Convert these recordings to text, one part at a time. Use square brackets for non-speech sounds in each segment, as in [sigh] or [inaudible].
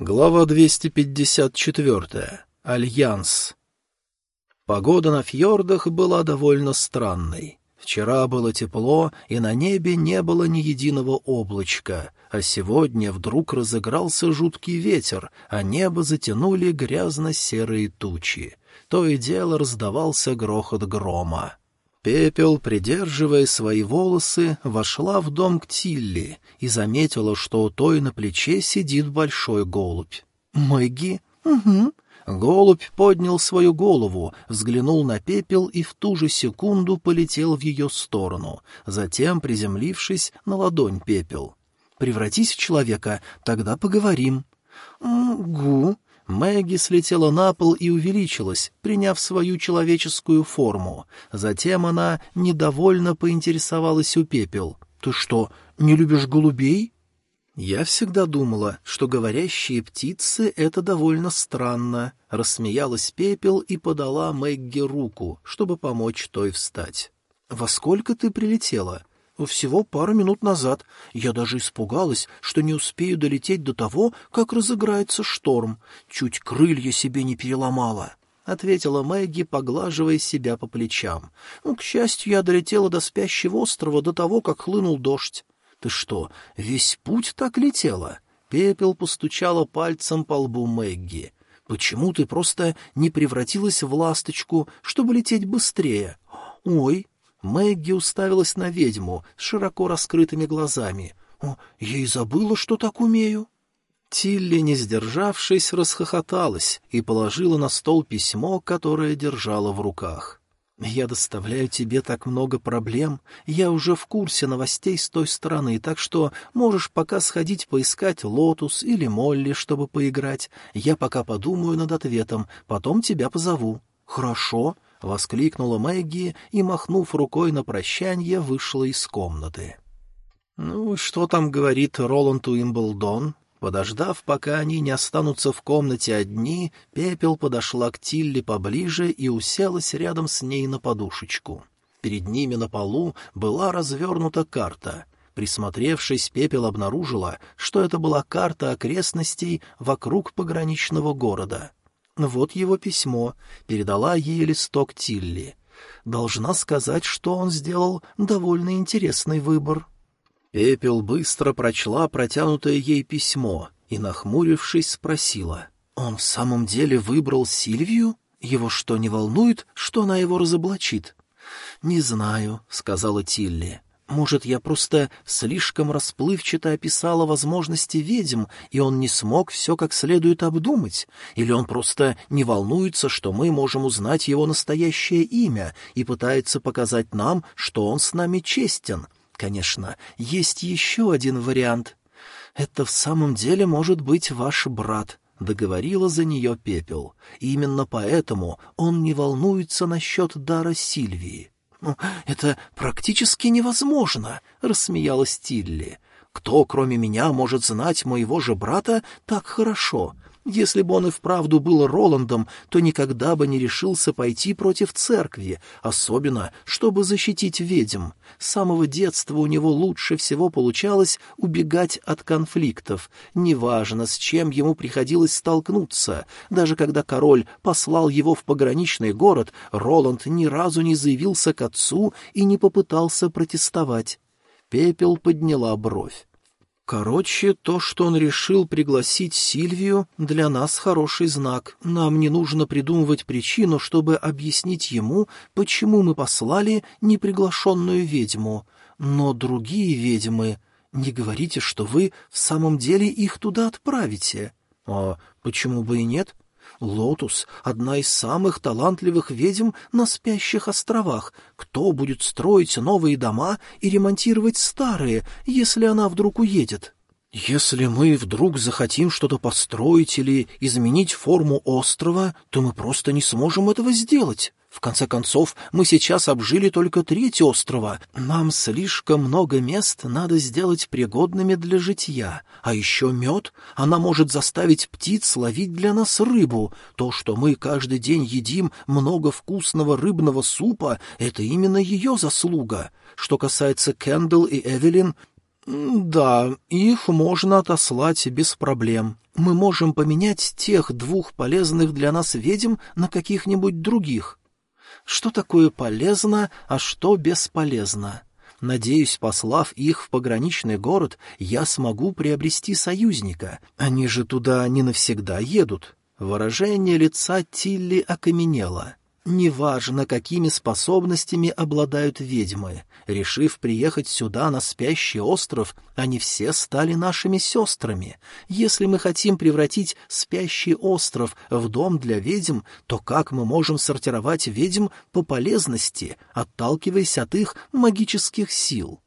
Глава 254. Альянс. Погода на фьордах была довольно странной. Вчера было тепло, и на небе не было ни единого облачка, а сегодня вдруг разыгрался жуткий ветер, а небо затянули грязно-серые тучи. То и дело раздавался грохот грома. Пепел, придерживая свои волосы, вошла в дом к Тилли и заметила, что у той на плече сидит большой голубь. «Мэгги?» «Угу». Голубь поднял свою голову, взглянул на пепел и в ту же секунду полетел в ее сторону, затем приземлившись на ладонь пепел. «Превратись в человека, тогда поговорим». «Гу», Мэгги слетела на пол и увеличилась, приняв свою человеческую форму. Затем она недовольно поинтересовалась у пепел. «Ты что, не любишь голубей?» «Я всегда думала, что говорящие птицы — это довольно странно», — рассмеялась пепел и подала Мэгги руку, чтобы помочь той встать. «Во сколько ты прилетела?» Всего пару минут назад. Я даже испугалась, что не успею долететь до того, как разыграется шторм. Чуть крылья себе не переломала. — ответила Мэгги, поглаживая себя по плечам. Ну, — К счастью, я долетела до спящего острова до того, как хлынул дождь. — Ты что, весь путь так летела? Пепел постучала пальцем по лбу Мэгги. — Почему ты просто не превратилась в ласточку, чтобы лететь быстрее? — Ой, Мэгги уставилась на ведьму с широко раскрытыми глазами. «О, я и забыла, что так умею!» Тилли, не сдержавшись, расхохоталась и положила на стол письмо, которое держала в руках. «Я доставляю тебе так много проблем. Я уже в курсе новостей с той стороны, так что можешь пока сходить поискать Лотус или Молли, чтобы поиграть. Я пока подумаю над ответом, потом тебя позову». «Хорошо», — воскликнула Мэгги и, махнув рукой на прощанье, вышла из комнаты. «Ну, что там говорит Роланд Уимблдон?» Подождав, пока они не останутся в комнате одни, Пепел подошла к Тилли поближе и уселась рядом с ней на подушечку. Перед ними на полу была развернута карта. Присмотревшись, Пепел обнаружила, что это была карта окрестностей вокруг пограничного города — вот его письмо. Передала ей листок Тилли. Должна сказать, что он сделал довольно интересный выбор. Пепел быстро прочла протянутое ей письмо и, нахмурившись, спросила. «Он в самом деле выбрал Сильвию? Его что, не волнует, что она его разоблачит?» «Не знаю», — сказала Тилли. Может, я просто слишком расплывчато описала возможности ведьм, и он не смог все как следует обдумать? Или он просто не волнуется, что мы можем узнать его настоящее имя и пытается показать нам, что он с нами честен? Конечно, есть еще один вариант. Это в самом деле может быть ваш брат, — договорила за нее Пепел. И именно поэтому он не волнуется насчет дара Сильвии. «Ну, это практически невозможно», — рассмеялась Тилли. «Кто, кроме меня, может знать моего же брата так хорошо? Если бы он и вправду был Роландом, то никогда бы не решился пойти против церкви, особенно, чтобы защитить ведьм. С самого детства у него лучше всего получалось убегать от конфликтов, неважно, с чем ему приходилось столкнуться. Даже когда король послал его в пограничный город, Роланд ни разу не заявился к отцу и не попытался протестовать. Пепел подняла бровь. Короче, то, что он решил пригласить Сильвию, для нас хороший знак. Нам не нужно придумывать причину, чтобы объяснить ему, почему мы послали неприглашенную ведьму. Но другие ведьмы... Не говорите, что вы в самом деле их туда отправите. А почему бы и нет? Лотус — одна из самых талантливых ведьм на спящих островах. Кто будет строить новые дома и ремонтировать старые, если она вдруг уедет? Если мы вдруг захотим что-то построить или изменить форму острова, то мы просто не сможем этого сделать. В конце концов, мы сейчас обжили только треть острова. Нам слишком много мест надо сделать пригодными для житья. А еще мед. Она может заставить птиц ловить для нас рыбу. То, что мы каждый день едим много вкусного рыбного супа, это именно ее заслуга. Что касается Кэндл и Эвелин, «Да, их можно отослать без проблем. Мы можем поменять тех двух полезных для нас ведьм на каких-нибудь других». «Что такое полезно, а что бесполезно?» Надеюсь, послав их в пограничный город, я смогу приобрести союзника. Они же туда не навсегда едут. Выражение лица Тилли окаменело. Неважно, какими способностями обладают ведьмы. Решив приехать сюда, на спящий остров, они все стали нашими сестрами. Если мы хотим превратить спящий остров в дом для ведьм, то как мы можем сортировать ведьм по полезности, отталкиваясь от их магических сил?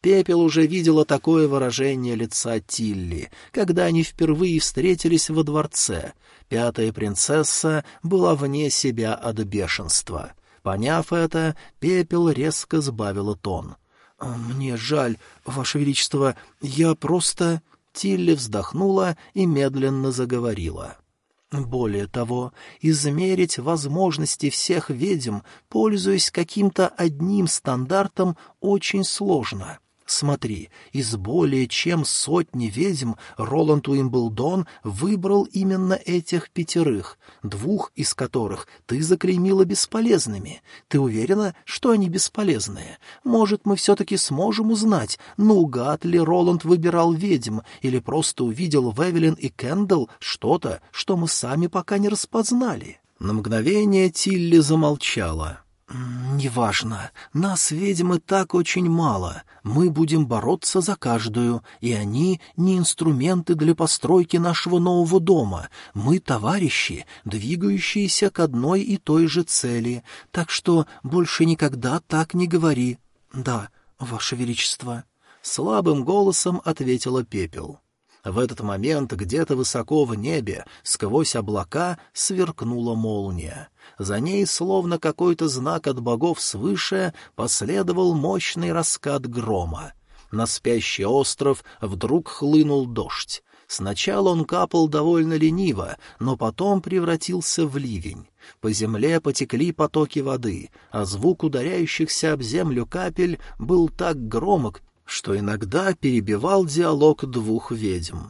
Пепел уже видела такое выражение лица Тилли, когда они впервые встретились во дворце. Пятая принцесса была вне себя от бешенства. Поняв это, Пепел резко сбавила тон. «А, «Мне жаль, Ваше Величество, я просто...» Тилли вздохнула и медленно заговорила. Более того, измерить возможности всех ведьм, пользуясь каким-то одним стандартом, очень сложно. Смотри, из более чем сотни ведьм Роланд Уимблдон выбрал именно этих пятерых, двух из которых ты заклеймила бесполезными. Ты уверена, что они бесполезные? Может, мы все-таки сможем узнать, наугад ли Роланд выбирал ведьм или просто увидел в Эвелин и Кэндалл что-то, что мы сами пока не распознали?» На мгновение Тилли замолчала. «Неважно. Нас, ведьмы, так очень мало. Мы будем бороться за каждую, и они не инструменты для постройки нашего нового дома. Мы товарищи, двигающиеся к одной и той же цели. Так что больше никогда так не говори». «Да, Ваше Величество», — слабым голосом ответила Пепел. В этот момент где-то высоко в небе, сквозь облака, сверкнула молния. За ней, словно какой-то знак от богов свыше, последовал мощный раскат грома. На спящий остров вдруг хлынул дождь. Сначала он капал довольно лениво, но потом превратился в ливень. По земле потекли потоки воды, а звук ударяющихся об землю капель был так громок, что иногда перебивал диалог двух ведьм.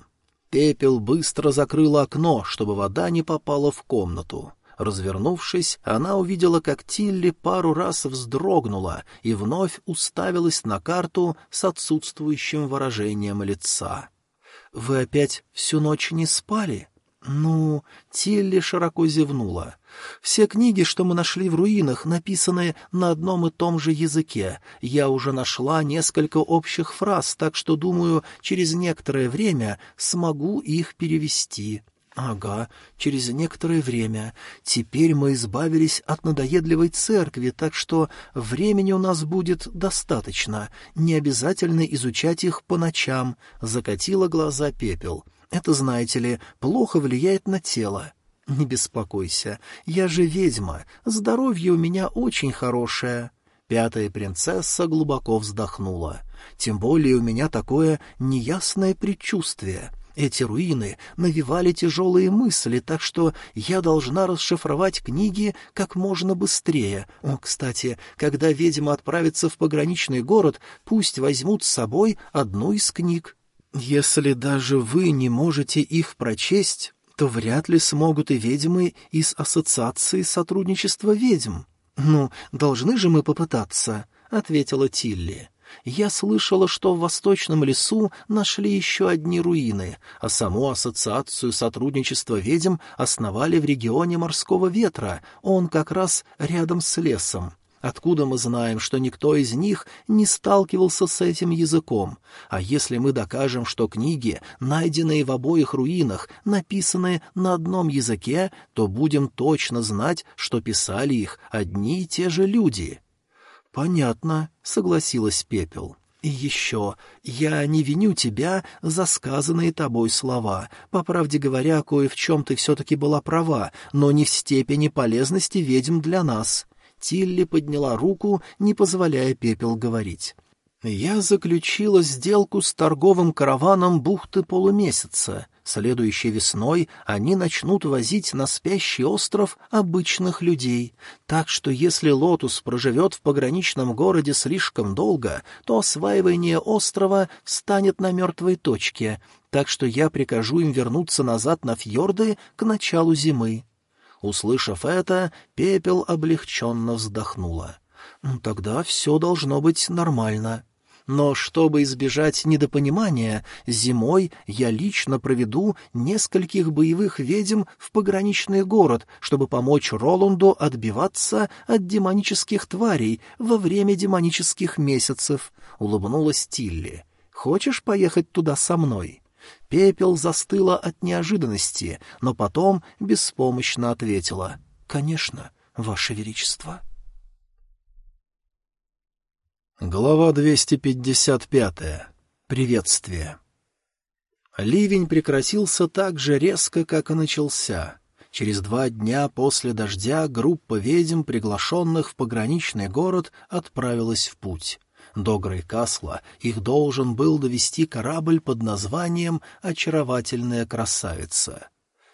Пепел быстро закрыла окно, чтобы вода не попала в комнату. Развернувшись, она увидела, как Тилли пару раз вздрогнула и вновь уставилась на карту с отсутствующим выражением лица. «Вы опять всю ночь не спали?» «Ну...» — Тилли широко зевнула. Все книги, что мы нашли в руинах, написаны на одном и том же языке. Я уже нашла несколько общих фраз, так что, думаю, через некоторое время смогу их перевести. Ага, через некоторое время. Теперь мы избавились от надоедливой церкви, так что времени у нас будет достаточно. Не обязательно изучать их по ночам. Закатила глаза пепел. Это, знаете ли, плохо влияет на тело. «Не беспокойся, я же ведьма, здоровье у меня очень хорошее». Пятая принцесса глубоко вздохнула. «Тем более у меня такое неясное предчувствие». Эти руины навевали тяжелые мысли, так что я должна расшифровать книги как можно быстрее. О, кстати, когда ведьма отправится в пограничный город, пусть возьмут с собой одну из книг. Если даже вы не можете их прочесть, то вряд ли смогут и ведьмы из Ассоциации сотрудничества ведьм. «Ну, должны же мы попытаться», — ответила Тилли. «Я слышала, что в Восточном лесу нашли еще одни руины, а саму Ассоциацию сотрудничества ведьм основали в регионе Морского ветра, он как раз рядом с лесом. Откуда мы знаем, что никто из них не сталкивался с этим языком? А если мы докажем, что книги, найденные в обоих руинах, написаны на одном языке, то будем точно знать, что писали их одни и те же люди. — Понятно, — согласилась Пепел. — И еще, я не виню тебя за сказанные тобой слова. По правде говоря, кое в чем ты все-таки была права, но не в степени полезности ведьм для нас. Тилли подняла руку, не позволяя Пепел говорить. «Я заключила сделку с торговым караваном бухты полумесяца. Следующей весной они начнут возить на спящий остров обычных людей. Так что если Лотус проживет в пограничном городе слишком долго, то осваивание острова станет на мертвой точке. Так что я прикажу им вернуться назад на фьорды к началу зимы. Услышав это, пепел облегченно вздохнула. «Тогда все должно быть нормально». Но чтобы избежать недопонимания, зимой я лично проведу нескольких боевых ведьм в пограничный город, чтобы помочь Роланду отбиваться от демонических тварей во время демонических месяцев», — улыбнулась Тилли. «Хочешь поехать туда со мной?» Пепел застыла от неожиданности, но потом беспомощно ответила. «Конечно, Ваше Величество». Глава 255. Приветствие. Ливень прекратился так же резко, как и начался. Через два дня после дождя группа ведьм, приглашенных в пограничный город, отправилась в путь. До Грейкасла их должен был довести корабль под названием «Очаровательная красавица».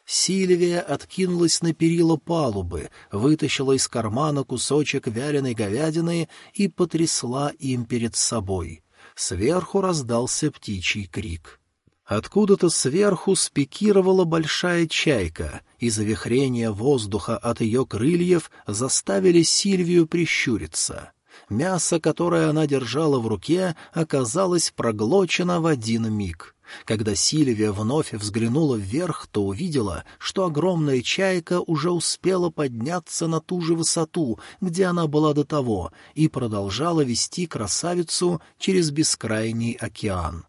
Сильвия откинулась на перила палубы, вытащила из кармана кусочек вяленой говядины и потрясла им перед собой. Сверху раздался птичий крик. Откуда-то сверху спикировала большая чайка, и завихрение воздуха от ее крыльев заставили Сильвию прищуриться. Мясо, которое она держала в руке, оказалось проглочено в один миг — когда Сильвия вновь взглянула вверх, то увидела, что огромная чайка уже успела подняться на ту же высоту, где она была до того, и продолжала вести красавицу через бескрайний океан.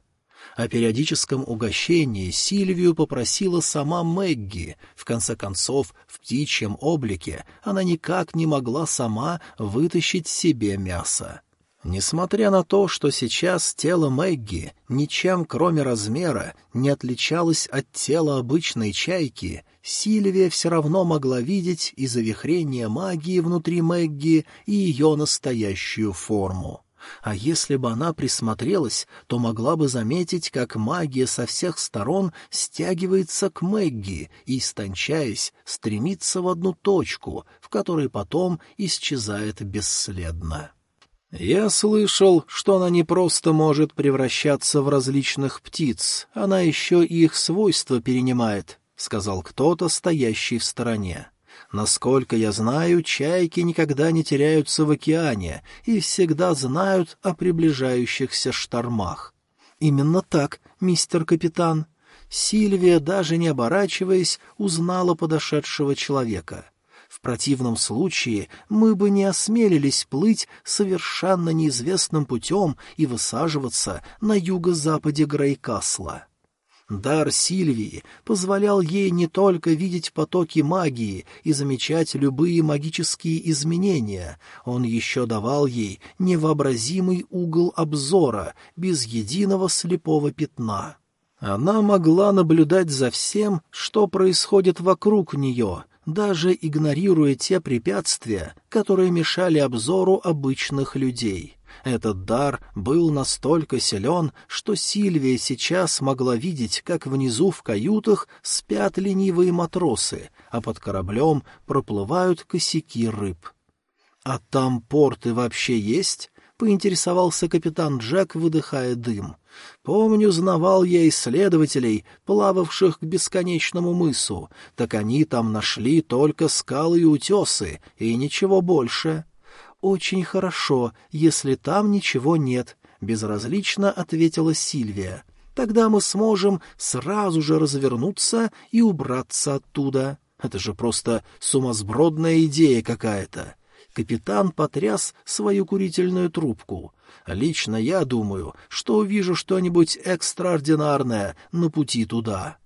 О периодическом угощении Сильвию попросила сама Мэгги. В конце концов, в птичьем облике она никак не могла сама вытащить себе мясо. Несмотря на то, что сейчас тело Мэгги ничем, кроме размера, не отличалось от тела обычной чайки, Сильвия все равно могла видеть и завихрение магии внутри Мэгги, и ее настоящую форму. А если бы она присмотрелась, то могла бы заметить, как магия со всех сторон стягивается к Мэгги и, истончаясь, стремится в одну точку, в которой потом исчезает бесследно. «Я слышал, что она не просто может превращаться в различных птиц, она еще и их свойства перенимает», — сказал кто-то, стоящий в стороне. «Насколько я знаю, чайки никогда не теряются в океане и всегда знают о приближающихся штормах». «Именно так, мистер капитан». Сильвия, даже не оборачиваясь, узнала подошедшего человека — в противном случае мы бы не осмелились плыть совершенно неизвестным путем и высаживаться на юго-западе Грейкасла. Дар Сильвии позволял ей не только видеть потоки магии и замечать любые магические изменения, он еще давал ей невообразимый угол обзора без единого слепого пятна. Она могла наблюдать за всем, что происходит вокруг нее, даже игнорируя те препятствия, которые мешали обзору обычных людей. Этот дар был настолько силен, что Сильвия сейчас могла видеть, как внизу в каютах спят ленивые матросы, а под кораблем проплывают косяки рыб. «А там порты вообще есть?» — поинтересовался капитан Джек, выдыхая дым. Помню, знавал я исследователей, плававших к бесконечному мысу, так они там нашли только скалы и утесы, и ничего больше. «Очень хорошо, если там ничего нет», — безразлично ответила Сильвия. «Тогда мы сможем сразу же развернуться и убраться оттуда. Это же просто сумасбродная идея какая-то». Капитан потряс свою курительную трубку. Лично я думаю, что увижу что-нибудь экстраординарное на пути туда.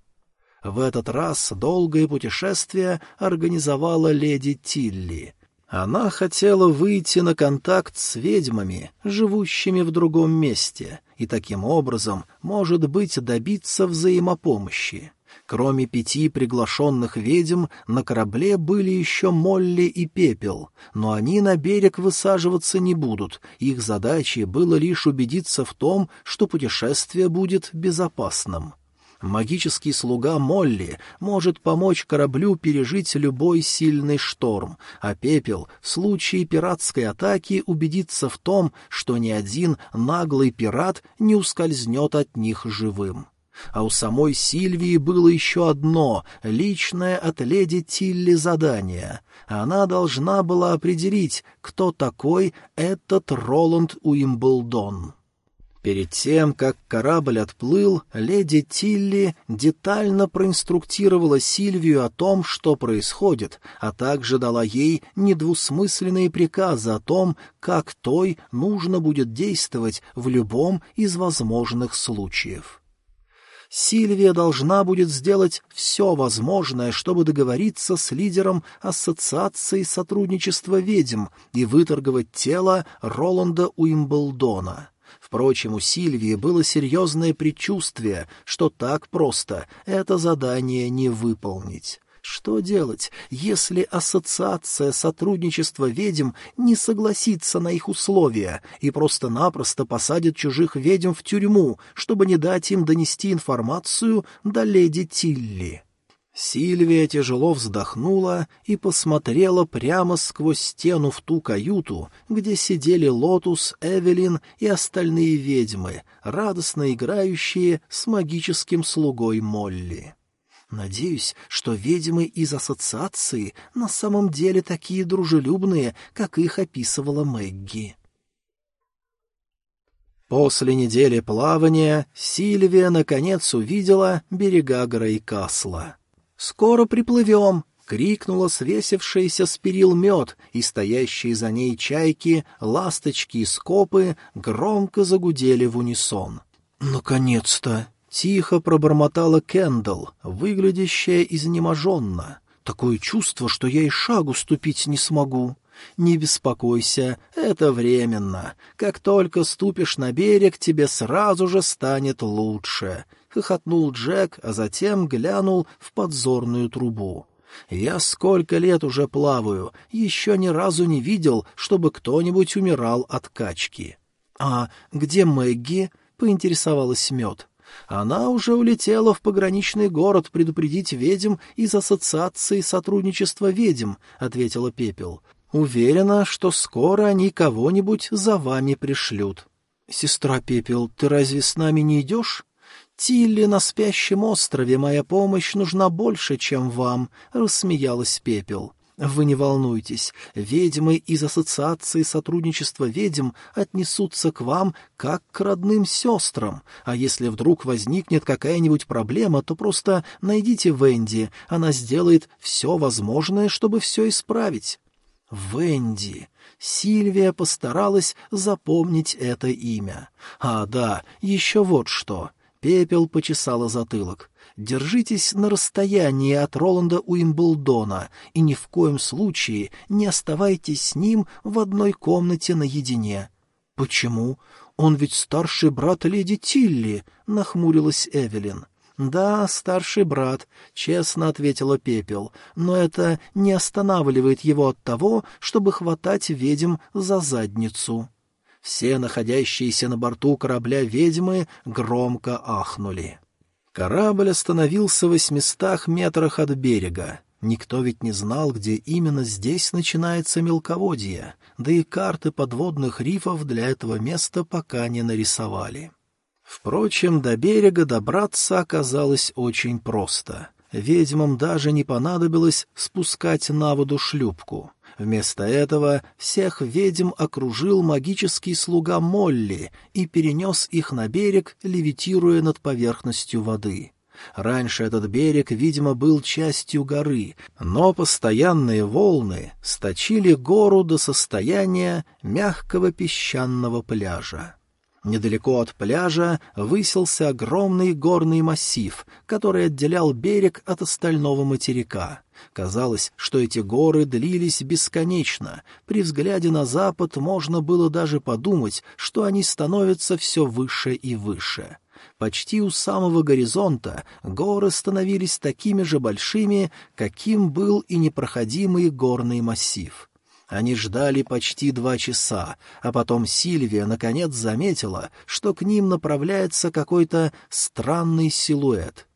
В этот раз долгое путешествие организовала леди Тилли. Она хотела выйти на контакт с ведьмами, живущими в другом месте, и таким образом, может быть, добиться взаимопомощи. Кроме пяти приглашенных ведьм, на корабле были еще Молли и Пепел, но они на берег высаживаться не будут, их задачей было лишь убедиться в том, что путешествие будет безопасным. Магический слуга Молли может помочь кораблю пережить любой сильный шторм, а пепел в случае пиратской атаки убедится в том, что ни один наглый пират не ускользнет от них живым. А у самой Сильвии было еще одно, личное от леди Тилли задание. Она должна была определить, кто такой этот Роланд Уимблдон. Перед тем, как корабль отплыл, леди Тилли детально проинструктировала Сильвию о том, что происходит, а также дала ей недвусмысленные приказы о том, как той нужно будет действовать в любом из возможных случаев. Сильвия должна будет сделать все возможное, чтобы договориться с лидером Ассоциации сотрудничества ведьм и выторговать тело Роланда Уимблдона. Впрочем, у Сильвии было серьезное предчувствие, что так просто это задание не выполнить. Что делать, если Ассоциация сотрудничества ведьм не согласится на их условия и просто-напросто посадит чужих ведьм в тюрьму, чтобы не дать им донести информацию до леди Тилли? Сильвия тяжело вздохнула и посмотрела прямо сквозь стену в ту каюту, где сидели Лотус, Эвелин и остальные ведьмы, радостно играющие с магическим слугой Молли. Надеюсь, что ведьмы из ассоциации на самом деле такие дружелюбные, как их описывала Мэгги. После недели плавания Сильвия наконец увидела берега Грейкасла. «Скоро приплывем!» — крикнула свесившаяся с перил мед, и стоящие за ней чайки, ласточки и скопы громко загудели в унисон. «Наконец-то!» — тихо пробормотала Кендалл, выглядящая изнеможенно. «Такое чувство, что я и шагу ступить не смогу». «Не беспокойся, это временно. Как только ступишь на берег, тебе сразу же станет лучше хохотнул Джек, а затем глянул в подзорную трубу. «Я сколько лет уже плаваю, еще ни разу не видел, чтобы кто-нибудь умирал от качки». «А где Мэгги?» — поинтересовалась Мед. «Она уже улетела в пограничный город предупредить ведьм из Ассоциации сотрудничества ведьм», — ответила Пепел. «Уверена, что скоро они кого-нибудь за вами пришлют». «Сестра Пепел, ты разве с нами не идешь?» Тилли на спящем острове моя помощь нужна больше, чем вам», — рассмеялась Пепел. «Вы не волнуйтесь, ведьмы из Ассоциации сотрудничества ведьм отнесутся к вам как к родным сестрам, а если вдруг возникнет какая-нибудь проблема, то просто найдите Венди, она сделает все возможное, чтобы все исправить». «Венди!» Сильвия постаралась запомнить это имя. «А, да, еще вот что!» Пепел почесала затылок. «Держитесь на расстоянии от Роланда Уимблдона и ни в коем случае не оставайтесь с ним в одной комнате наедине». «Почему? Он ведь старший брат леди Тилли», — нахмурилась Эвелин. «Да, старший брат», — честно ответила Пепел, «но это не останавливает его от того, чтобы хватать ведьм за задницу». Все находящиеся на борту корабля ведьмы громко ахнули. Корабль остановился в восьмистах метрах от берега. Никто ведь не знал, где именно здесь начинается мелководье, да и карты подводных рифов для этого места пока не нарисовали. Впрочем, до берега добраться оказалось очень просто. Ведьмам даже не понадобилось спускать на воду шлюпку. Вместо этого всех ведьм окружил магический слуга Молли и перенес их на берег, левитируя над поверхностью воды. Раньше этот берег, видимо, был частью горы, но постоянные волны сточили гору до состояния мягкого песчаного пляжа. Недалеко от пляжа высился огромный горный массив, который отделял берег от остального материка. Казалось, что эти горы длились бесконечно. При взгляде на запад можно было даже подумать, что они становятся все выше и выше. Почти у самого горизонта горы становились такими же большими, каким был и непроходимый горный массив. Они ждали почти два часа, а потом Сильвия наконец заметила, что к ним направляется какой-то странный силуэт.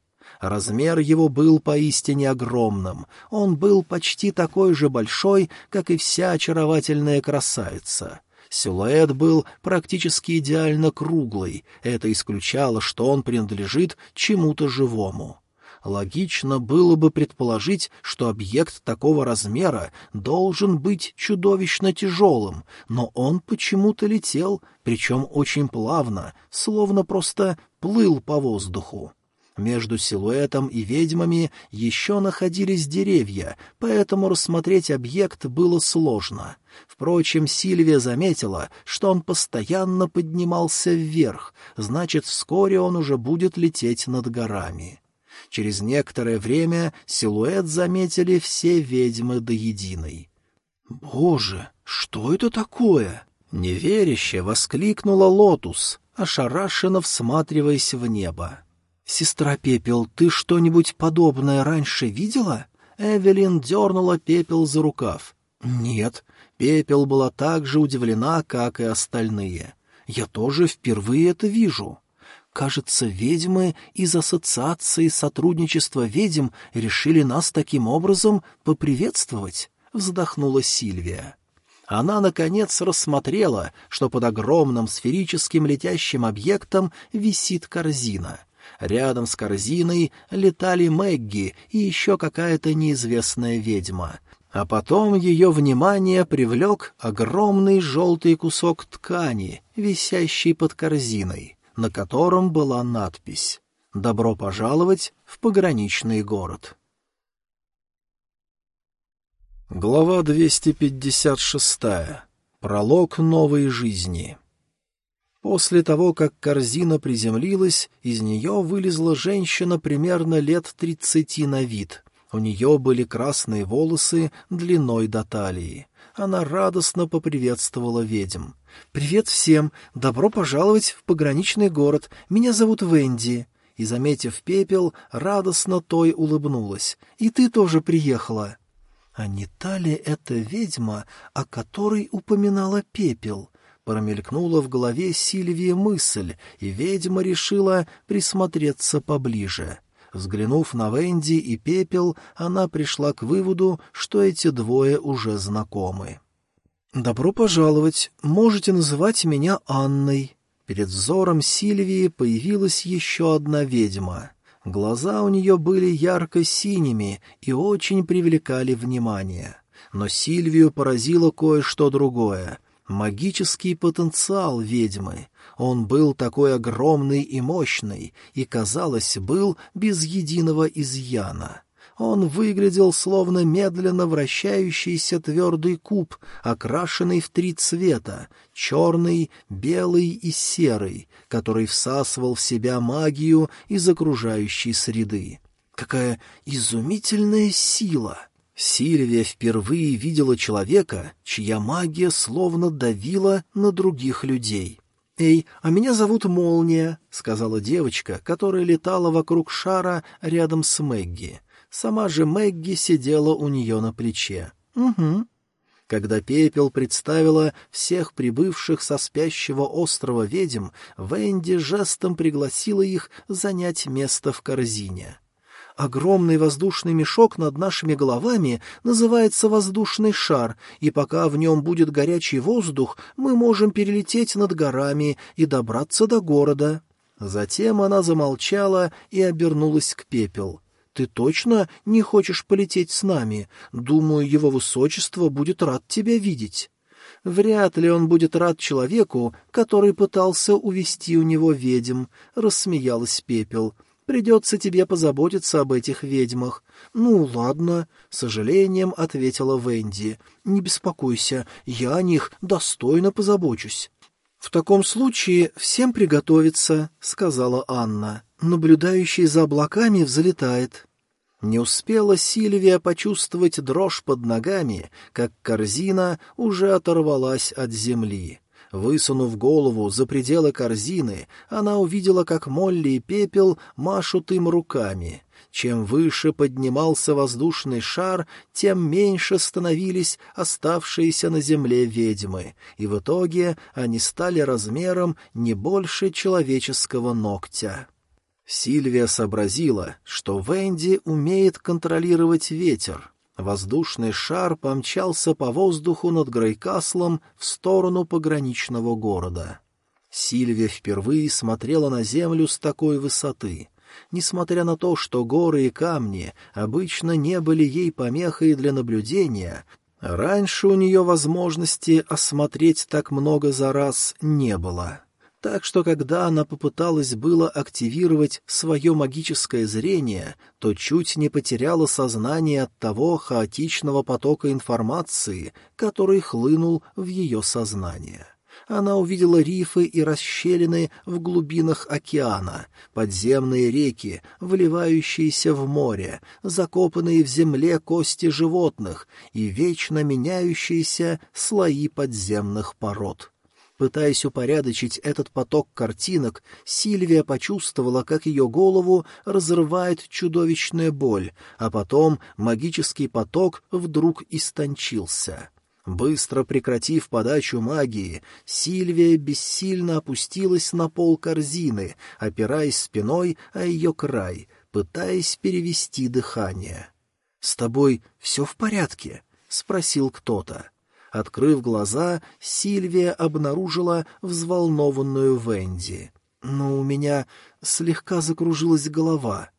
Размер его был поистине огромным. Он был почти такой же большой, как и вся очаровательная красавица. Силуэт был практически идеально круглый, это исключало, что он принадлежит чему-то живому. Логично было бы предположить, что объект такого размера должен быть чудовищно тяжелым, но он почему-то летел, причем очень плавно, словно просто плыл по воздуху. Между силуэтом и ведьмами еще находились деревья, поэтому рассмотреть объект было сложно. Впрочем, Сильвия заметила, что он постоянно поднимался вверх, значит, вскоре он уже будет лететь над горами. Через некоторое время силуэт заметили все ведьмы до единой. «Боже, что это такое?» — неверяще воскликнула Лотус, ошарашенно всматриваясь в небо. «Сестра Пепел, ты что-нибудь подобное раньше видела?» Эвелин дернула Пепел за рукав. «Нет». Пепел была так же удивлена, как и остальные. «Я тоже впервые это вижу». Кажется, ведьмы из Ассоциации сотрудничества ведьм решили нас таким образом поприветствовать, — вздохнула Сильвия. Она, наконец, рассмотрела, что под огромным сферическим летящим объектом висит корзина. Рядом с корзиной летали Мэгги и еще какая-то неизвестная ведьма. А потом ее внимание привлек огромный желтый кусок ткани, висящий под корзиной на котором была надпись «Добро пожаловать в пограничный город». Глава 256. Пролог новой жизни. После того, как корзина приземлилась, из нее вылезла женщина примерно лет тридцати на вид. У нее были красные волосы длиной до талии. Она радостно поприветствовала ведьм. «Привет всем! Добро пожаловать в пограничный город. Меня зовут Венди». И, заметив пепел, радостно той улыбнулась. «И ты тоже приехала». «А не та ли это ведьма, о которой упоминала пепел?» Промелькнула в голове Сильвии мысль, и ведьма решила присмотреться поближе. Взглянув на Венди и пепел, она пришла к выводу, что эти двое уже знакомы. «Добро пожаловать. Можете называть меня Анной». Перед взором Сильвии появилась еще одна ведьма. Глаза у нее были ярко-синими и очень привлекали внимание. Но Сильвию поразило кое-что другое — магический потенциал ведьмы. Он был такой огромный и мощный, и, казалось, был без единого изъяна. Он выглядел словно медленно вращающийся твердый куб, окрашенный в три цвета — черный, белый и серый, который всасывал в себя магию из окружающей среды. Какая изумительная сила! Сильвия впервые видела человека, чья магия словно давила на других людей. «Эй, а меня зовут Молния», — сказала девочка, которая летала вокруг шара рядом с Мэгги. Сама же Мэгги сидела у нее на плече. «Угу». Когда Пепел представила всех прибывших со спящего острова ведьм, Венди жестом пригласила их занять место в корзине. Огромный воздушный мешок над нашими головами называется воздушный шар, и пока в нем будет горячий воздух, мы можем перелететь над горами и добраться до города. Затем она замолчала и обернулась к Пепел. Ты точно не хочешь полететь с нами? Думаю, его высочество будет рад тебя видеть». «Вряд ли он будет рад человеку, который пытался увести у него ведьм», — рассмеялась Пепел. «Придется тебе позаботиться об этих ведьмах». «Ну, ладно», — с сожалением ответила Венди. «Не беспокойся, я о них достойно позабочусь». «В таком случае всем приготовиться», — сказала Анна. «Наблюдающий за облаками взлетает». Не успела Сильвия почувствовать дрожь под ногами, как корзина уже оторвалась от земли. Высунув голову за пределы корзины, она увидела, как Молли и Пепел машут им руками. Чем выше поднимался воздушный шар, тем меньше становились оставшиеся на земле ведьмы, и в итоге они стали размером не больше человеческого ногтя. Сильвия сообразила, что Венди умеет контролировать ветер. Воздушный шар помчался по воздуху над Грейкаслом в сторону пограничного города. Сильвия впервые смотрела на землю с такой высоты. Несмотря на то, что горы и камни обычно не были ей помехой для наблюдения, раньше у нее возможности осмотреть так много за раз не было. Так что, когда она попыталась было активировать свое магическое зрение, то чуть не потеряла сознание от того хаотичного потока информации, который хлынул в ее сознание. Она увидела рифы и расщелины в глубинах океана, подземные реки, вливающиеся в море, закопанные в земле кости животных и вечно меняющиеся слои подземных пород. Пытаясь упорядочить этот поток картинок, Сильвия почувствовала, как ее голову разрывает чудовищная боль, а потом магический поток вдруг истончился. Быстро прекратив подачу магии, Сильвия бессильно опустилась на пол корзины, опираясь спиной о ее край, пытаясь перевести дыхание. — С тобой все в порядке? — спросил кто-то. Открыв глаза, Сильвия обнаружила взволнованную Венди. «Но у меня слегка закружилась голова.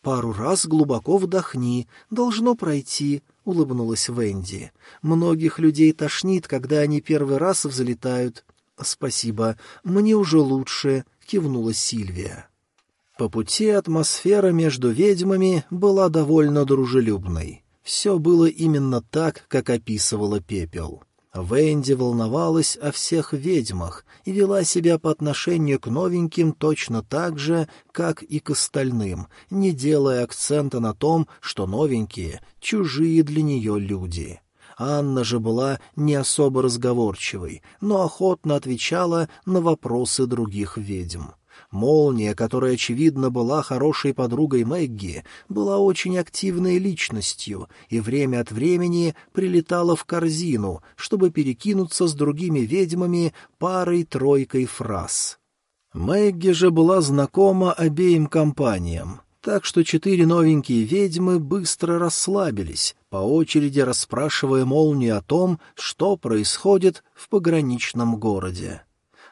Пару раз глубоко вдохни, должно пройти», — улыбнулась Венди. «Многих людей тошнит, когда они первый раз взлетают». «Спасибо, мне уже лучше», — кивнула Сильвия. По пути атмосфера между ведьмами была довольно дружелюбной. Все было именно так, как описывала пепел. Венди волновалась о всех ведьмах и вела себя по отношению к новеньким точно так же, как и к остальным, не делая акцента на том, что новенькие — чужие для нее люди. Анна же была не особо разговорчивой, но охотно отвечала на вопросы других ведьм. Молния, которая, очевидно, была хорошей подругой Мэгги, была очень активной личностью и время от времени прилетала в корзину, чтобы перекинуться с другими ведьмами парой-тройкой фраз. Мэгги же была знакома обеим компаниям, так что четыре новенькие ведьмы быстро расслабились, по очереди расспрашивая молнию о том, что происходит в пограничном городе.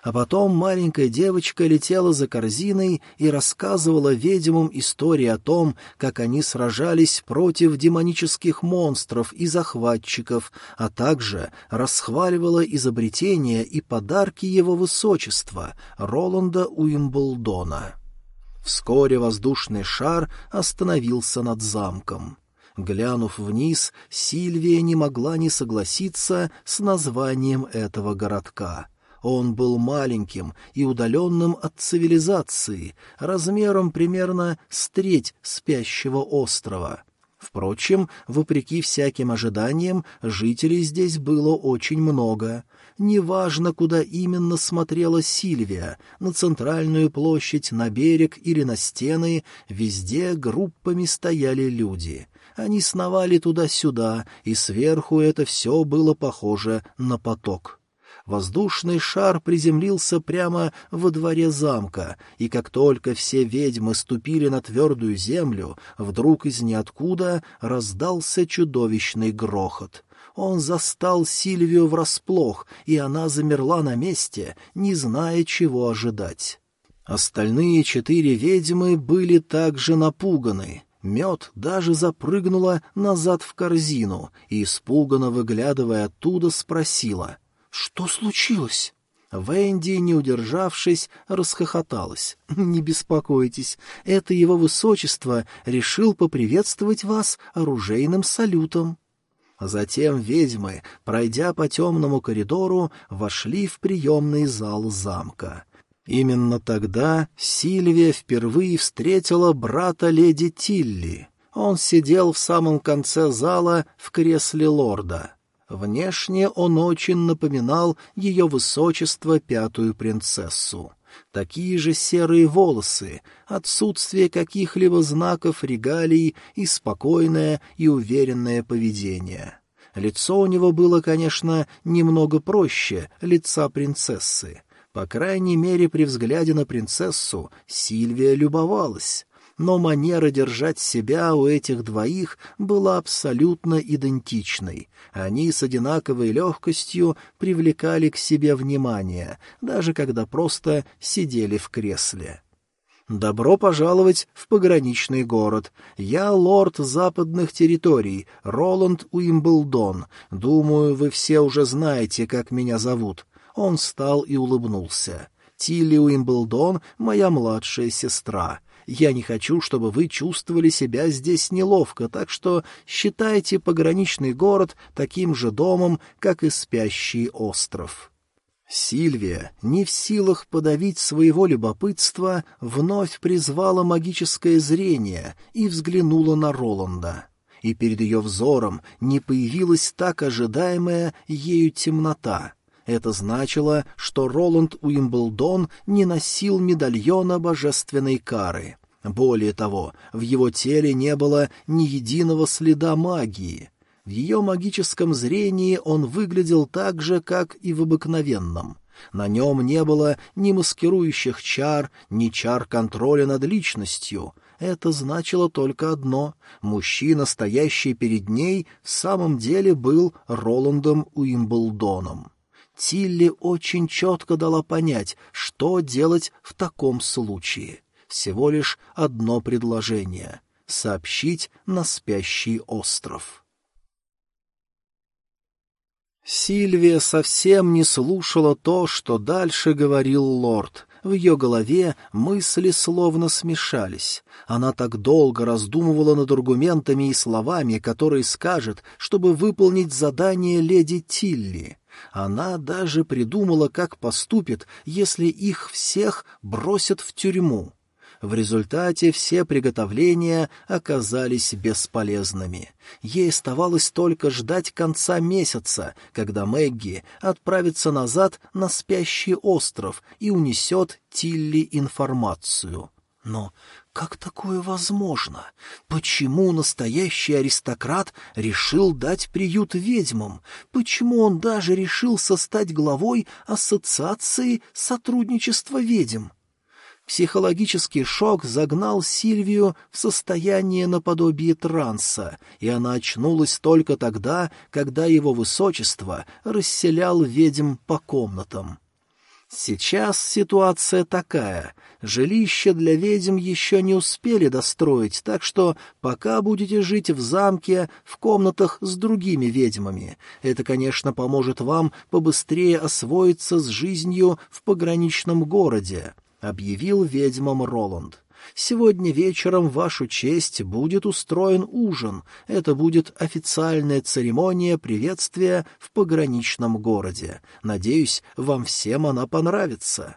А потом маленькая девочка летела за корзиной и рассказывала ведьмам истории о том, как они сражались против демонических монстров и захватчиков, а также расхваливала изобретения и подарки его высочества Роланда Уимблдона. Вскоре воздушный шар остановился над замком. Глянув вниз, Сильвия не могла не согласиться с названием этого городка — он был маленьким и удаленным от цивилизации, размером примерно с треть спящего острова. Впрочем, вопреки всяким ожиданиям, жителей здесь было очень много. Неважно, куда именно смотрела Сильвия, на центральную площадь, на берег или на стены, везде группами стояли люди. Они сновали туда-сюда, и сверху это все было похоже на поток. Воздушный шар приземлился прямо во дворе замка, и как только все ведьмы ступили на твердую землю, вдруг из ниоткуда раздался чудовищный грохот. Он застал Сильвию врасплох, и она замерла на месте, не зная, чего ожидать. Остальные четыре ведьмы были также напуганы. Мед даже запрыгнула назад в корзину и, испуганно выглядывая оттуда, спросила — «Что случилось?» Венди, не удержавшись, расхохоталась. «Не беспокойтесь, это его высочество решил поприветствовать вас оружейным салютом». Затем ведьмы, пройдя по темному коридору, вошли в приемный зал замка. Именно тогда Сильвия впервые встретила брата леди Тилли. Он сидел в самом конце зала в кресле лорда. Внешне он очень напоминал ее высочество пятую принцессу. Такие же серые волосы, отсутствие каких-либо знаков регалий и спокойное и уверенное поведение. Лицо у него было, конечно, немного проще лица принцессы. По крайней мере, при взгляде на принцессу Сильвия любовалась. Но манера держать себя у этих двоих была абсолютно идентичной. Они с одинаковой легкостью привлекали к себе внимание, даже когда просто сидели в кресле. «Добро пожаловать в пограничный город. Я лорд западных территорий, Роланд Уимблдон. Думаю, вы все уже знаете, как меня зовут». Он встал и улыбнулся. «Тилли Уимблдон — моя младшая сестра. Я не хочу, чтобы вы чувствовали себя здесь неловко, так что считайте пограничный город таким же домом, как и спящий остров». Сильвия, не в силах подавить своего любопытства, вновь призвала магическое зрение и взглянула на Роланда. И перед ее взором не появилась так ожидаемая ею темнота. Это значило, что Роланд Уимблдон не носил медальона божественной кары. Более того, в его теле не было ни единого следа магии — в ее магическом зрении он выглядел так же, как и в обыкновенном. На нем не было ни маскирующих чар, ни чар контроля над личностью. Это значило только одно — мужчина, стоящий перед ней, в самом деле был Роландом Уимблдоном. Тилли очень четко дала понять, что делать в таком случае. Всего лишь одно предложение — сообщить на спящий остров. Сильвия совсем не слушала то, что дальше говорил лорд. В ее голове мысли словно смешались. Она так долго раздумывала над аргументами и словами, которые скажет, чтобы выполнить задание леди Тилли. Она даже придумала, как поступит, если их всех бросят в тюрьму. В результате все приготовления оказались бесполезными. Ей оставалось только ждать конца месяца, когда Мэгги отправится назад на спящий остров и унесет Тилли информацию. Но как такое возможно? Почему настоящий аристократ решил дать приют ведьмам? Почему он даже решился стать главой Ассоциации сотрудничества ведьм? Психологический шок загнал Сильвию в состояние наподобие транса, и она очнулась только тогда, когда его высочество расселял ведьм по комнатам. Сейчас ситуация такая. Жилище для ведьм еще не успели достроить, так что пока будете жить в замке, в комнатах с другими ведьмами. Это, конечно, поможет вам побыстрее освоиться с жизнью в пограничном городе. — объявил ведьмам Роланд. «Сегодня вечером вашу честь будет устроен ужин. Это будет официальная церемония приветствия в пограничном городе. Надеюсь, вам всем она понравится».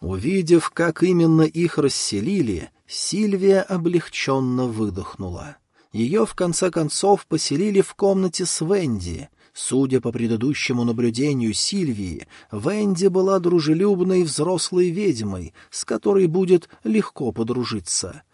Увидев, как именно их расселили, Сильвия облегченно выдохнула. Ее, в конце концов, поселили в комнате с Венди, Судя по предыдущему наблюдению Сильвии, Венди была дружелюбной взрослой ведьмой, с которой будет легко подружиться.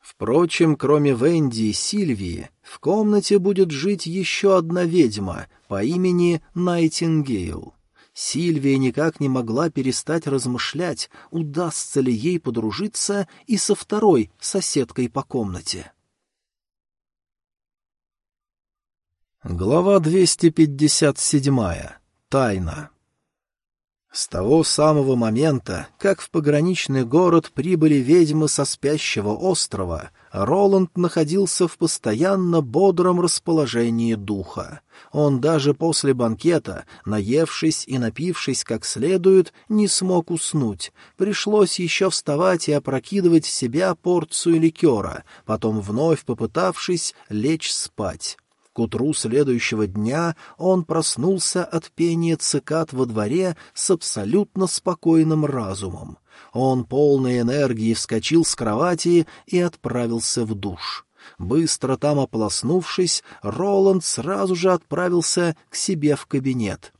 Впрочем, кроме Венди и Сильвии, в комнате будет жить еще одна ведьма по имени Найтингейл. Сильвия никак не могла перестать размышлять, удастся ли ей подружиться и со второй соседкой по комнате. Глава 257. Тайна. С того самого момента, как в пограничный город прибыли ведьмы со спящего острова, Роланд находился в постоянно бодром расположении духа. Он даже после банкета, наевшись и напившись как следует, не смог уснуть. Пришлось еще вставать и опрокидывать в себя порцию ликера, потом вновь попытавшись лечь спать. К утру следующего дня он проснулся от пения цикад во дворе с абсолютно спокойным разумом. Он полной энергии вскочил с кровати и отправился в душ. Быстро там ополоснувшись, Роланд сразу же отправился к себе в кабинет.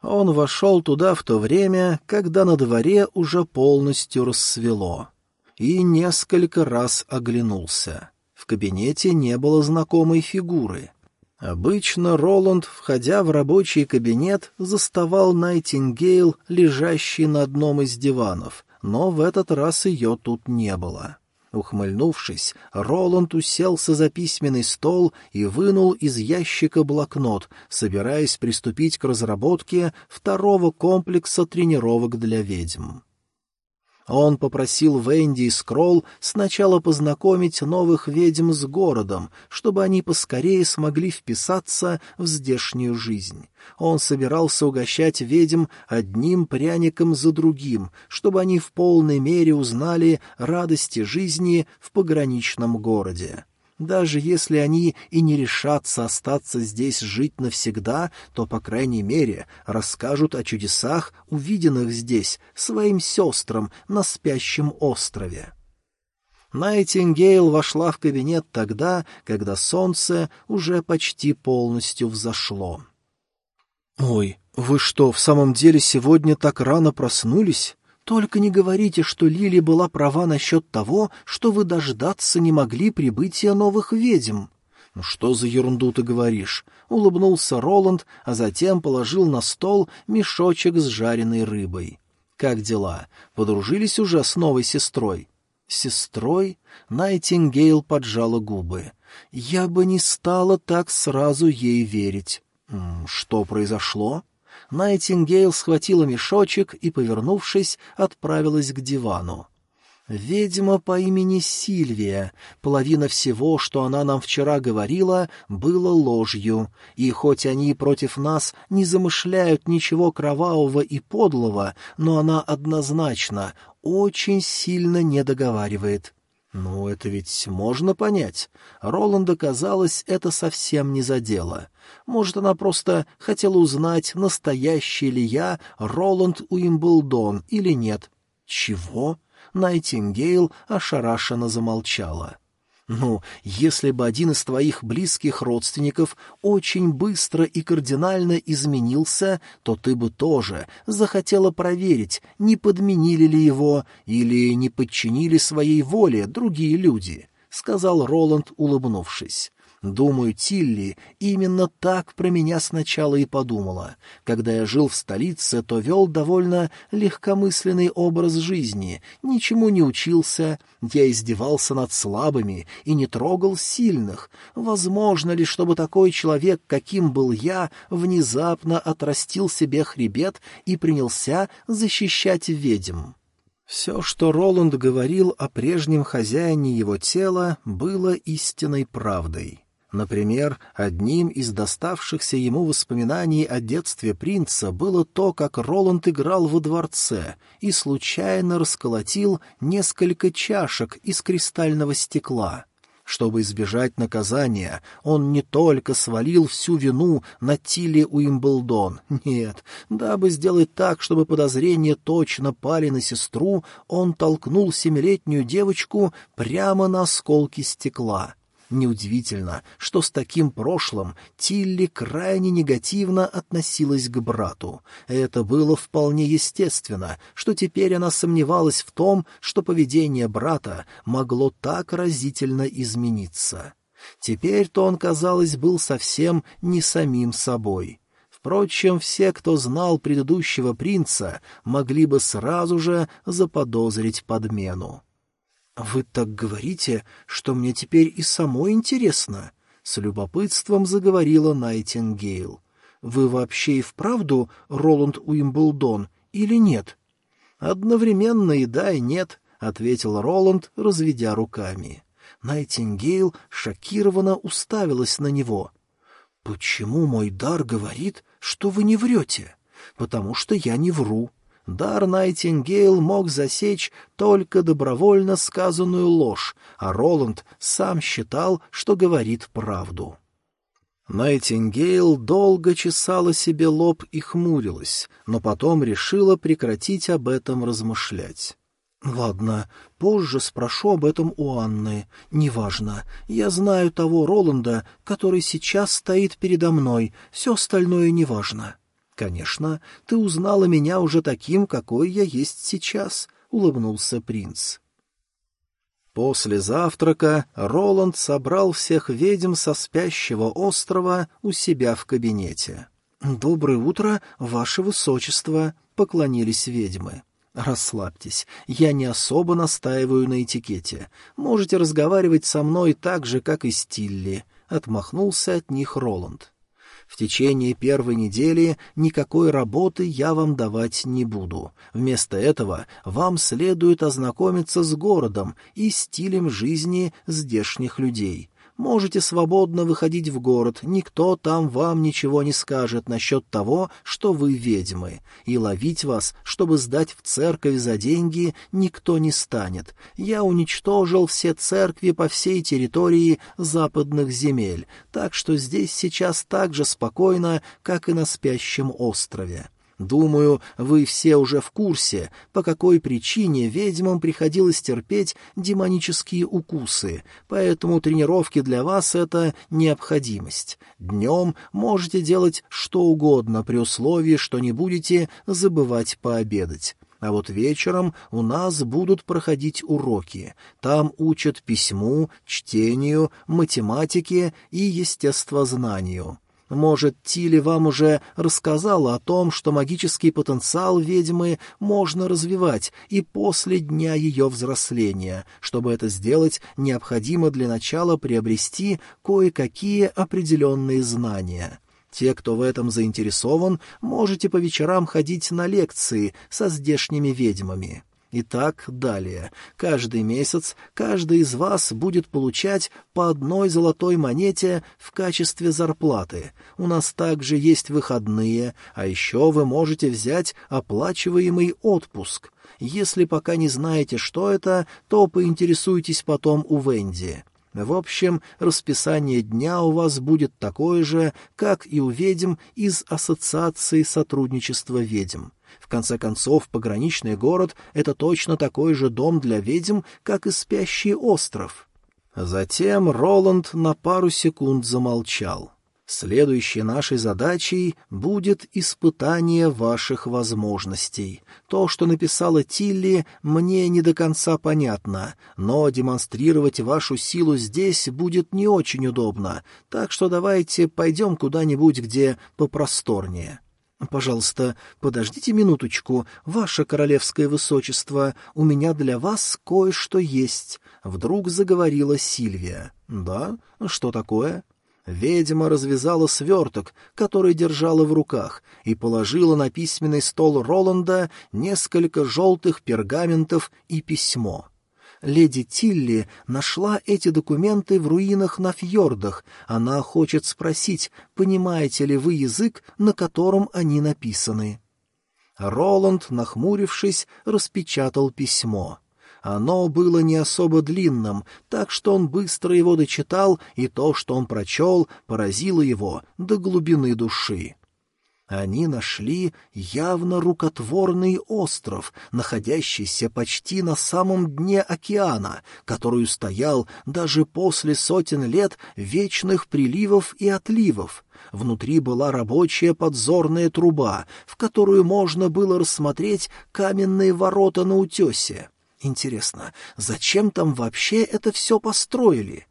Он вошел туда в то время, когда на дворе уже полностью рассвело, и несколько раз оглянулся. В кабинете не было знакомой фигуры — Обычно Роланд, входя в рабочий кабинет, заставал Найтингейл, лежащий на одном из диванов, но в этот раз ее тут не было. Ухмыльнувшись, Роланд уселся за письменный стол и вынул из ящика блокнот, собираясь приступить к разработке второго комплекса тренировок для ведьм. Он попросил Венди и Скролл сначала познакомить новых ведьм с городом, чтобы они поскорее смогли вписаться в здешнюю жизнь. Он собирался угощать ведьм одним пряником за другим, чтобы они в полной мере узнали радости жизни в пограничном городе. Даже если они и не решатся остаться здесь жить навсегда, то, по крайней мере, расскажут о чудесах, увиденных здесь, своим сестрам на спящем острове. Найтингейл вошла в кабинет тогда, когда солнце уже почти полностью взошло. «Ой, вы что, в самом деле сегодня так рано проснулись?» Только не говорите, что Лили была права насчет того, что вы дождаться не могли прибытия новых ведьм. «Ну что за ерунду ты говоришь?» — улыбнулся Роланд, а затем положил на стол мешочек с жареной рыбой. «Как дела? Подружились уже с новой сестрой?» «Сестрой?» — Найтингейл поджала губы. «Я бы не стала так сразу ей верить». «Что произошло?» Найтингейл схватила мешочек и, повернувшись, отправилась к дивану. Ведьма по имени Сильвия. Половина всего, что она нам вчера говорила, было ложью, и хоть они против нас не замышляют ничего кровавого и подлого, но она однозначно очень сильно не договаривает. Ну, это ведь можно понять. Роланда, казалось, это совсем не задело. Может, она просто хотела узнать, настоящий ли я Роланд Уимблдон или нет. Чего? Найтингейл ошарашенно замолчала. Ну, если бы один из твоих близких родственников очень быстро и кардинально изменился, то ты бы тоже захотела проверить, не подменили ли его или не подчинили своей воле другие люди, — сказал Роланд, улыбнувшись. Думаю, Тилли именно так про меня сначала и подумала. Когда я жил в столице, то вел довольно легкомысленный образ жизни, ничему не учился, я издевался над слабыми и не трогал сильных. Возможно ли, чтобы такой человек, каким был я, внезапно отрастил себе хребет и принялся защищать ведьм? Все, что Роланд говорил о прежнем хозяине его тела, было истинной правдой. Например, одним из доставшихся ему воспоминаний о детстве принца было то, как Роланд играл во дворце и случайно расколотил несколько чашек из кристального стекла. Чтобы избежать наказания, он не только свалил всю вину на Тилли Уимблдон. [laughs] Нет, дабы сделать так, чтобы подозрения точно пали на сестру, он толкнул семилетнюю девочку прямо на осколки стекла. Неудивительно, что с таким прошлым Тилли крайне негативно относилась к брату. Это было вполне естественно, что теперь она сомневалась в том, что поведение брата могло так разительно измениться. Теперь-то он, казалось, был совсем не самим собой. Впрочем, все, кто знал предыдущего принца, могли бы сразу же заподозрить подмену. «Вы так говорите, что мне теперь и самой интересно», — с любопытством заговорила Найтингейл. «Вы вообще и вправду Роланд Уимблдон или нет?» «Одновременно и да, и нет», — ответил Роланд, разведя руками. Найтингейл шокированно уставилась на него. «Почему мой дар говорит, что вы не врете? Потому что я не вру. Дар Найтингейл мог засечь только добровольно сказанную ложь, а Роланд сам считал, что говорит правду. Найтингейл долго чесала себе лоб и хмурилась, но потом решила прекратить об этом размышлять. «Ладно, позже спрошу об этом у Анны. Неважно. Я знаю того Роланда, который сейчас стоит передо мной. Все остальное неважно». «Конечно, ты узнала меня уже таким, какой я есть сейчас», — улыбнулся принц. После завтрака Роланд собрал всех ведьм со спящего острова у себя в кабинете. «Доброе утро, ваше высочество!» — поклонились ведьмы. «Расслабьтесь, я не особо настаиваю на этикете. Можете разговаривать со мной так же, как и Стилли», — отмахнулся от них Роланд. В течение первой недели никакой работы я вам давать не буду. Вместо этого вам следует ознакомиться с городом и стилем жизни здешних людей. Можете свободно выходить в город, никто там вам ничего не скажет насчет того, что вы ведьмы, и ловить вас, чтобы сдать в церковь за деньги, никто не станет. Я уничтожил все церкви по всей территории западных земель, так что здесь сейчас так же спокойно, как и на спящем острове. Думаю, вы все уже в курсе, по какой причине ведьмам приходилось терпеть демонические укусы, поэтому тренировки для вас — это необходимость. Днем можете делать что угодно при условии, что не будете забывать пообедать. А вот вечером у нас будут проходить уроки. Там учат письму, чтению, математике и естествознанию. Может, Тили вам уже рассказала о том, что магический потенциал ведьмы можно развивать и после дня ее взросления. Чтобы это сделать, необходимо для начала приобрести кое-какие определенные знания. Те, кто в этом заинтересован, можете по вечерам ходить на лекции со здешними ведьмами. И так далее. Каждый месяц каждый из вас будет получать по одной золотой монете в качестве зарплаты. У нас также есть выходные, а еще вы можете взять оплачиваемый отпуск. Если пока не знаете, что это, то поинтересуйтесь потом у Венди. В общем, расписание дня у вас будет такое же, как и у ведьм из Ассоциации сотрудничества ведьм. В конце концов, пограничный город — это точно такой же дом для ведьм, как и спящий остров. Затем Роланд на пару секунд замолчал. Следующей нашей задачей будет испытание ваших возможностей. То, что написала Тилли, мне не до конца понятно, но демонстрировать вашу силу здесь будет не очень удобно, так что давайте пойдем куда-нибудь, где попросторнее. «Пожалуйста, подождите минуточку, ваше королевское высочество, у меня для вас кое-что есть», — вдруг заговорила Сильвия. «Да? Что такое?» Ведьма развязала сверток, который держала в руках, и положила на письменный стол Роланда несколько желтых пергаментов и письмо леди Тилли нашла эти документы в руинах на фьордах. Она хочет спросить, понимаете ли вы язык, на котором они написаны. Роланд, нахмурившись, распечатал письмо. Оно было не особо длинным, так что он быстро его дочитал, и то, что он прочел, поразило его до глубины души. Они нашли явно рукотворный остров, находящийся почти на самом дне океана, который стоял даже после сотен лет вечных приливов и отливов. Внутри была рабочая подзорная труба, в которую можно было рассмотреть каменные ворота на утесе. Интересно, зачем там вообще это все построили?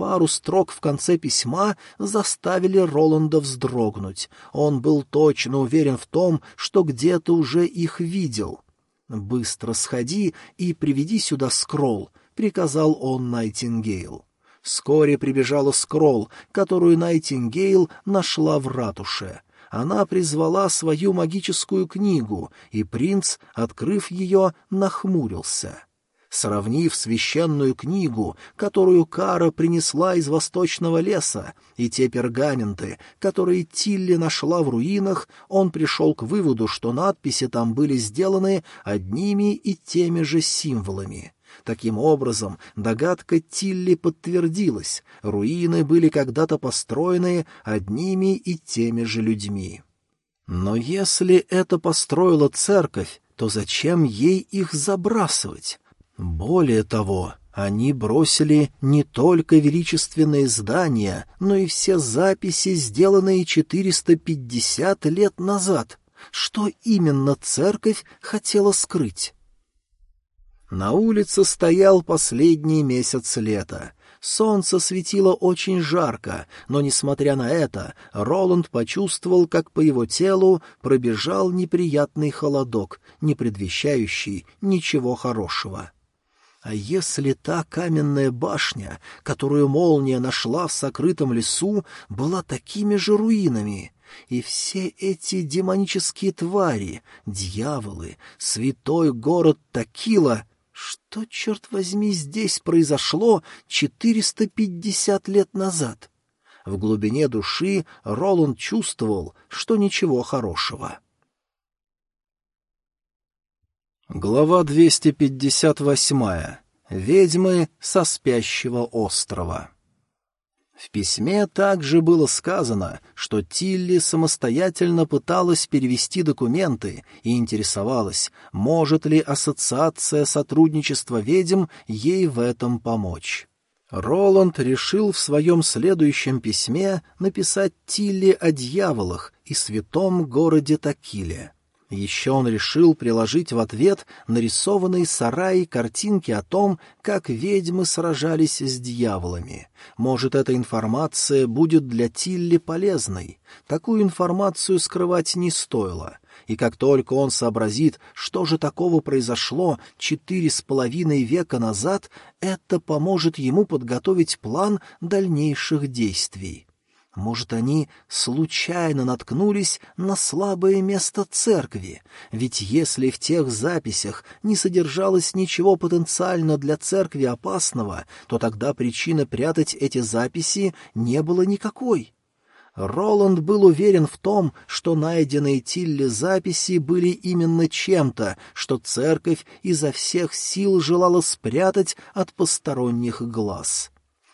Пару строк в конце письма заставили Роланда вздрогнуть. Он был точно уверен в том, что где-то уже их видел. «Быстро сходи и приведи сюда скролл», — приказал он Найтингейл. Вскоре прибежала скролл, которую Найтингейл нашла в ратуше. Она призвала свою магическую книгу, и принц, открыв ее, нахмурился. Сравнив священную книгу, которую Кара принесла из восточного леса, и те пергаменты, которые Тилли нашла в руинах, он пришел к выводу, что надписи там были сделаны одними и теми же символами. Таким образом, догадка Тилли подтвердилась, руины были когда-то построены одними и теми же людьми. Но если это построила церковь, то зачем ей их забрасывать? Более того, они бросили не только величественные здания, но и все записи, сделанные 450 лет назад. Что именно церковь хотела скрыть? На улице стоял последний месяц лета. Солнце светило очень жарко, но, несмотря на это, Роланд почувствовал, как по его телу пробежал неприятный холодок, не предвещающий ничего хорошего. А если та каменная башня, которую молния нашла в сокрытом лесу, была такими же руинами? И все эти демонические твари, дьяволы, святой город Такила что, черт возьми, здесь произошло 450 лет назад? В глубине души Роланд чувствовал, что ничего хорошего. Глава 258. Ведьмы со спящего острова. В письме также было сказано, что Тилли самостоятельно пыталась перевести документы и интересовалась, может ли ассоциация сотрудничества ведьм ей в этом помочь. Роланд решил в своем следующем письме написать Тилли о дьяволах и святом городе Такиле. Еще он решил приложить в ответ нарисованные сараи картинки о том, как ведьмы сражались с дьяволами. Может, эта информация будет для Тилли полезной. Такую информацию скрывать не стоило. И как только он сообразит, что же такого произошло четыре с половиной века назад, это поможет ему подготовить план дальнейших действий. Может, они случайно наткнулись на слабое место церкви, ведь если в тех записях не содержалось ничего потенциально для церкви опасного, то тогда причины прятать эти записи не было никакой. Роланд был уверен в том, что найденные Тилли записи были именно чем-то, что церковь изо всех сил желала спрятать от посторонних глаз.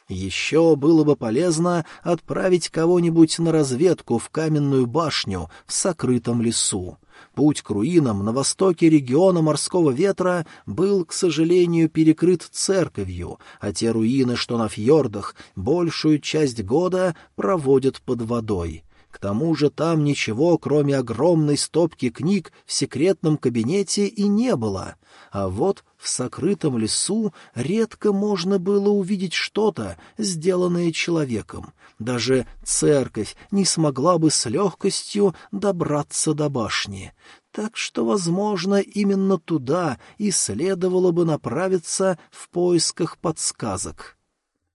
Еще было бы полезно отправить кого-нибудь на разведку в каменную башню в сокрытом лесу. Путь к руинам на востоке региона морского ветра был, к сожалению, перекрыт церковью, а те руины, что на фьордах, большую часть года проводят под водой. Тому же там ничего, кроме огромной стопки книг в секретном кабинете и не было. А вот в сокрытом лесу редко можно было увидеть что-то, сделанное человеком. Даже церковь не смогла бы с легкостью добраться до башни. Так что, возможно, именно туда и следовало бы направиться в поисках подсказок.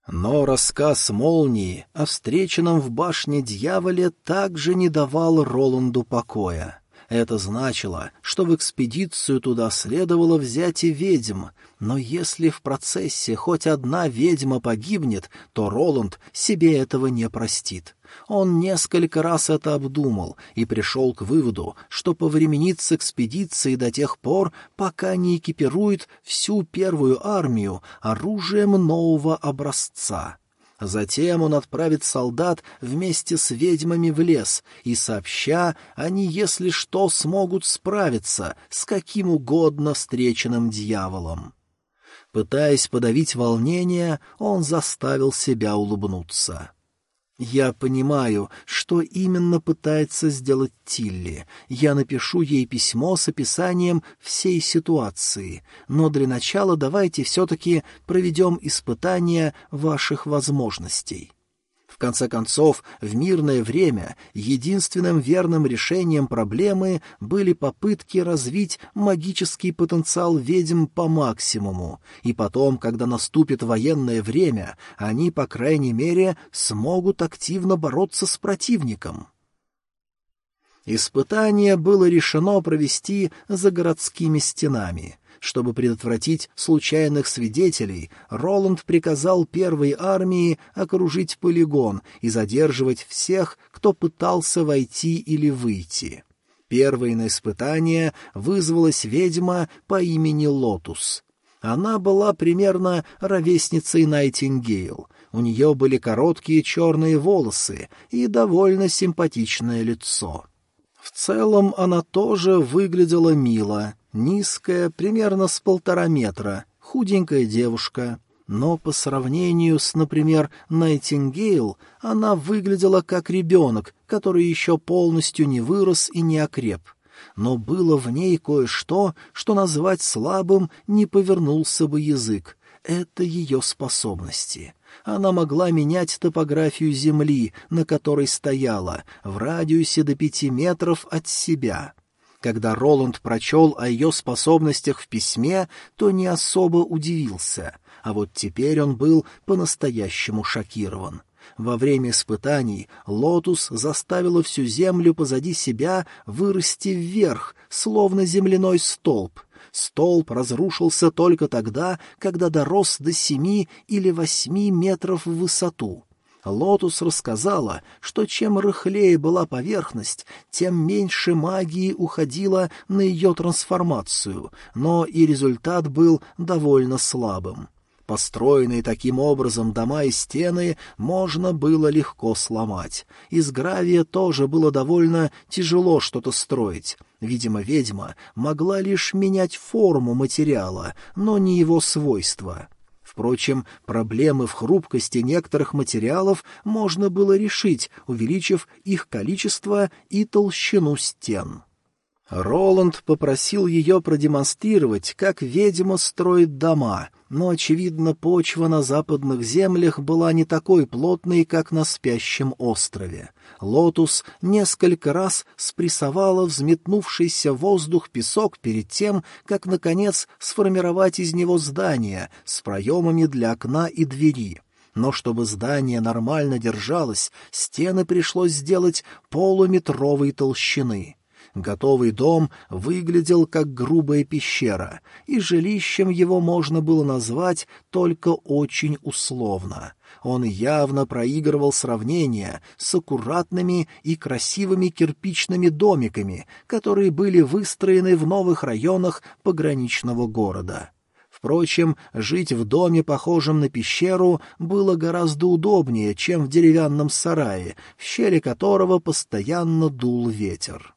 Но рассказ молнии о встреченном в башне дьяволе также не давал Роланду покоя. Это значило, что в экспедицию туда следовало взять и ведьм, но если в процессе хоть одна ведьма погибнет, то Роланд себе этого не простит. Он несколько раз это обдумал и пришел к выводу, что повременит с экспедицией до тех пор, пока не экипирует всю первую армию оружием нового образца. Затем он отправит солдат вместе с ведьмами в лес, и сообща, они, если что, смогут справиться с каким угодно встреченным дьяволом. Пытаясь подавить волнение, он заставил себя улыбнуться. Я понимаю, что именно пытается сделать Тилли. Я напишу ей письмо с описанием всей ситуации, но для начала давайте все-таки проведем испытание ваших возможностей конце концов, в мирное время единственным верным решением проблемы были попытки развить магический потенциал ведьм по максимуму, и потом, когда наступит военное время, они, по крайней мере, смогут активно бороться с противником. Испытание было решено провести за городскими стенами — чтобы предотвратить случайных свидетелей, Роланд приказал первой армии окружить полигон и задерживать всех, кто пытался войти или выйти. Первой на испытание вызвалась ведьма по имени Лотус. Она была примерно ровесницей Найтингейл. У нее были короткие черные волосы и довольно симпатичное лицо. В целом она тоже выглядела мило, Низкая, примерно с полтора метра, худенькая девушка. Но по сравнению с, например, Найтингейл, она выглядела как ребенок, который еще полностью не вырос и не окреп. но было в ней кое-что, что назвать слабым не повернулся бы язык. Это ее способности. Она могла менять топографию земли, на которой стояла, в радиусе до пяти метров от себя. Когда Роланд прочел о ее способностях в письме, то не особо удивился, а вот теперь он был по-настоящему шокирован. Во время испытаний лотус заставила всю землю позади себя вырасти вверх, словно земляной столб. Столб разрушился только тогда, когда дорос до семи или восьми метров в высоту. Лотус рассказала, что чем рыхлее была поверхность, тем меньше магии уходило на ее трансформацию, но и результат был довольно слабым. Построенные таким образом дома и стены можно было легко сломать. Из гравия тоже было довольно тяжело что-то строить. Видимо, ведьма могла лишь менять форму материала, но не его свойства. Впрочем, проблемы в хрупкости некоторых материалов можно было решить, увеличив их количество и толщину стен. Роланд попросил ее продемонстрировать, как ведьма строит дома, но, очевидно, почва на западных землях была не такой плотной, как на спящем острове. Лотус несколько раз спрессовала взметнувшийся в воздух песок перед тем, как, наконец, сформировать из него здание с проемами для окна и двери. Но чтобы здание нормально держалось, стены пришлось сделать полуметровой толщины. Готовый дом выглядел как грубая пещера, и жилищем его можно было назвать только очень условно. Он явно проигрывал сравнение с аккуратными и красивыми кирпичными домиками, которые были выстроены в новых районах пограничного города. Впрочем, жить в доме, похожем на пещеру, было гораздо удобнее, чем в деревянном сарае, в щели которого постоянно дул ветер.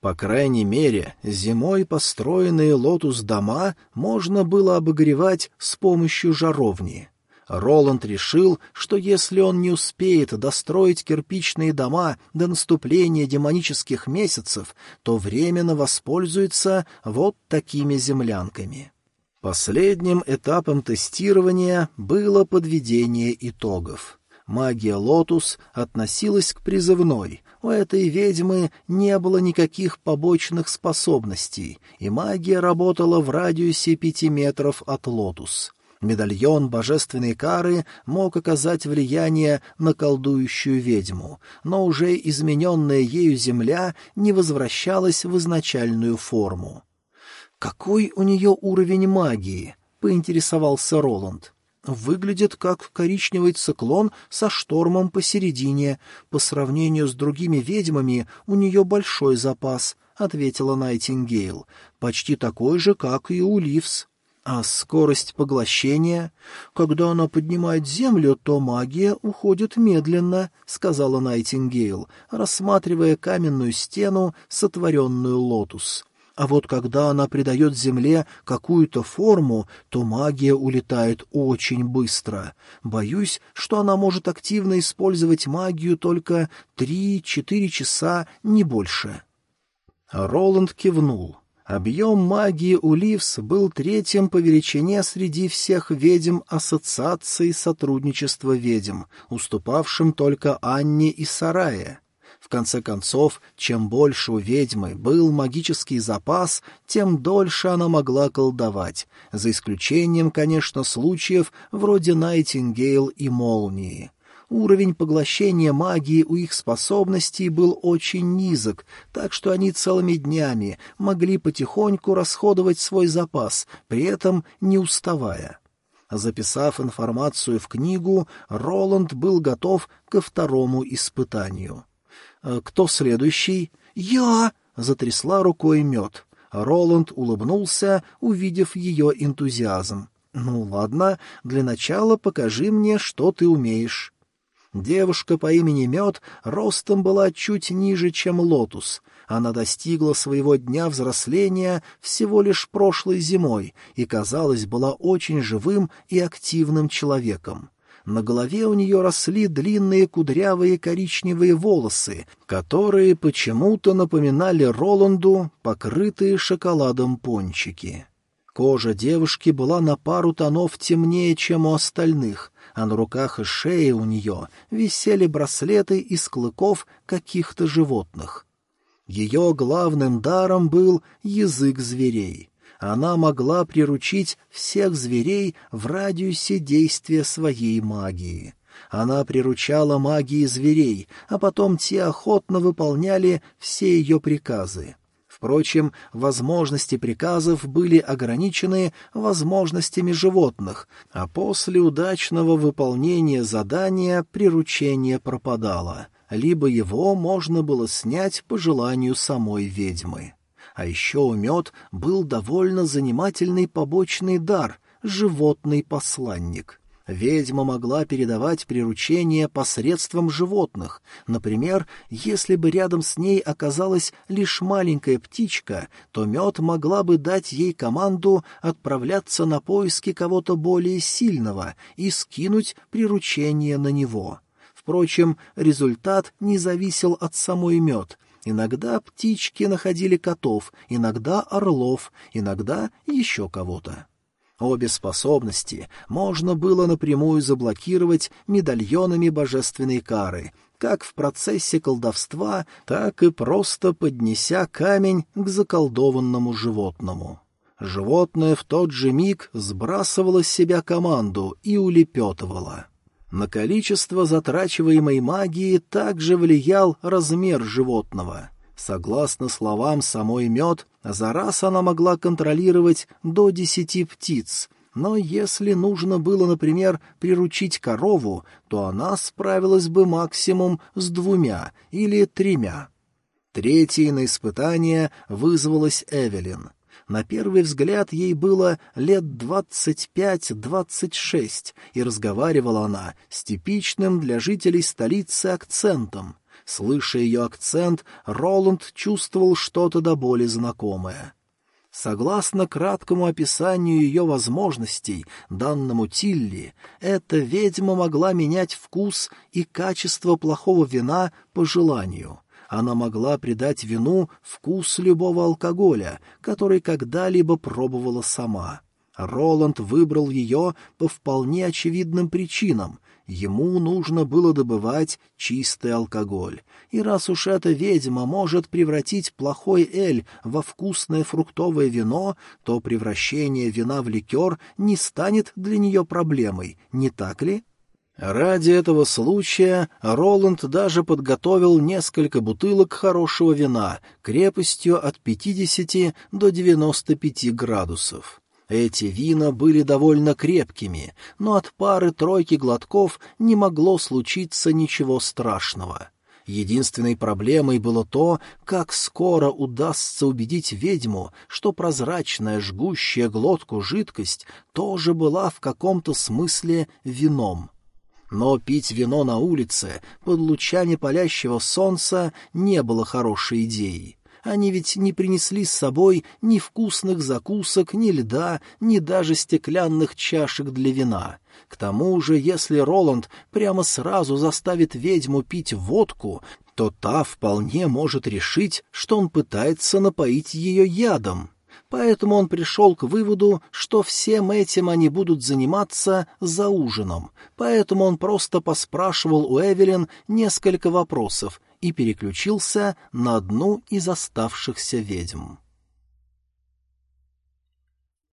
По крайней мере, зимой построенные лотус-дома можно было обогревать с помощью жаровни. Роланд решил, что если он не успеет достроить кирпичные дома до наступления демонических месяцев, то временно воспользуется вот такими землянками. Последним этапом тестирования было подведение итогов. Магия «Лотус» относилась к призывной, у этой ведьмы не было никаких побочных способностей, и магия работала в радиусе пяти метров от лотус. Медальон божественной кары мог оказать влияние на колдующую ведьму, но уже измененная ею земля не возвращалась в изначальную форму. «Какой у нее уровень магии?» — поинтересовался Роланд выглядит как коричневый циклон со штормом посередине. По сравнению с другими ведьмами у нее большой запас, — ответила Найтингейл, — почти такой же, как и у Ливс. А скорость поглощения? Когда она поднимает землю, то магия уходит медленно, — сказала Найтингейл, рассматривая каменную стену, сотворенную лотус. А вот когда она придает земле какую-то форму, то магия улетает очень быстро. Боюсь, что она может активно использовать магию только три-четыре часа, не больше. Роланд кивнул. Объем магии у Ливс был третьим по величине среди всех ведьм Ассоциации сотрудничества ведьм, уступавшим только Анне и Сарае конце концов, чем больше у ведьмы был магический запас, тем дольше она могла колдовать, за исключением, конечно, случаев вроде Найтингейл и Молнии. Уровень поглощения магии у их способностей был очень низок, так что они целыми днями могли потихоньку расходовать свой запас, при этом не уставая. Записав информацию в книгу, Роланд был готов ко второму испытанию. Э, «Кто следующий?» «Я!» — затрясла рукой мед. Роланд улыбнулся, увидев ее энтузиазм. «Ну ладно, для начала покажи мне, что ты умеешь». Девушка по имени Мед ростом была чуть ниже, чем Лотус. Она достигла своего дня взросления всего лишь прошлой зимой и, казалось, была очень живым и активным человеком. На голове у нее росли длинные кудрявые коричневые волосы, которые почему-то напоминали Роланду покрытые шоколадом пончики. Кожа девушки была на пару тонов темнее, чем у остальных, а на руках и шее у нее висели браслеты из клыков каких-то животных. Ее главным даром был язык зверей. Она могла приручить всех зверей в радиусе действия своей магии. Она приручала магии зверей, а потом те охотно выполняли все ее приказы. Впрочем, возможности приказов были ограничены возможностями животных, а после удачного выполнения задания приручение пропадало, либо его можно было снять по желанию самой ведьмы. А еще у мед был довольно занимательный побочный дар — животный посланник. Ведьма могла передавать приручение посредством животных. Например, если бы рядом с ней оказалась лишь маленькая птичка, то мед могла бы дать ей команду отправляться на поиски кого-то более сильного и скинуть приручение на него. Впрочем, результат не зависел от самой мед — Иногда птички находили котов, иногда орлов, иногда еще кого-то. Обе способности можно было напрямую заблокировать медальонами божественной кары, как в процессе колдовства, так и просто поднеся камень к заколдованному животному. Животное в тот же миг сбрасывало с себя команду и улепетывало. На количество затрачиваемой магии также влиял размер животного — Согласно словам самой мед, за раз она могла контролировать до десяти птиц, но если нужно было, например, приручить корову, то она справилась бы максимум с двумя или тремя. Третьей на испытание вызвалась Эвелин. На первый взгляд ей было лет двадцать пять-двадцать шесть, и разговаривала она с типичным для жителей столицы акцентом. Слыша ее акцент, Роланд чувствовал что-то до боли знакомое. Согласно краткому описанию ее возможностей, данному Тилли, эта ведьма могла менять вкус и качество плохого вина по желанию. Она могла придать вину вкус любого алкоголя, который когда-либо пробовала сама. Роланд выбрал ее по вполне очевидным причинам, Ему нужно было добывать чистый алкоголь. И раз уж эта ведьма может превратить плохой эль во вкусное фруктовое вино, то превращение вина в ликер не станет для нее проблемой, не так ли? Ради этого случая Роланд даже подготовил несколько бутылок хорошего вина крепостью от 50 до 95 градусов. Эти вина были довольно крепкими, но от пары-тройки глотков не могло случиться ничего страшного. Единственной проблемой было то, как скоро удастся убедить ведьму, что прозрачная, жгущая глотку жидкость тоже была в каком-то смысле вином. Но пить вино на улице под лучами палящего солнца не было хорошей идеей. Они ведь не принесли с собой ни вкусных закусок, ни льда, ни даже стеклянных чашек для вина. К тому же, если Роланд прямо сразу заставит ведьму пить водку, то та вполне может решить, что он пытается напоить ее ядом. Поэтому он пришел к выводу, что всем этим они будут заниматься за ужином. Поэтому он просто поспрашивал у Эвелин несколько вопросов и переключился на одну из оставшихся ведьм.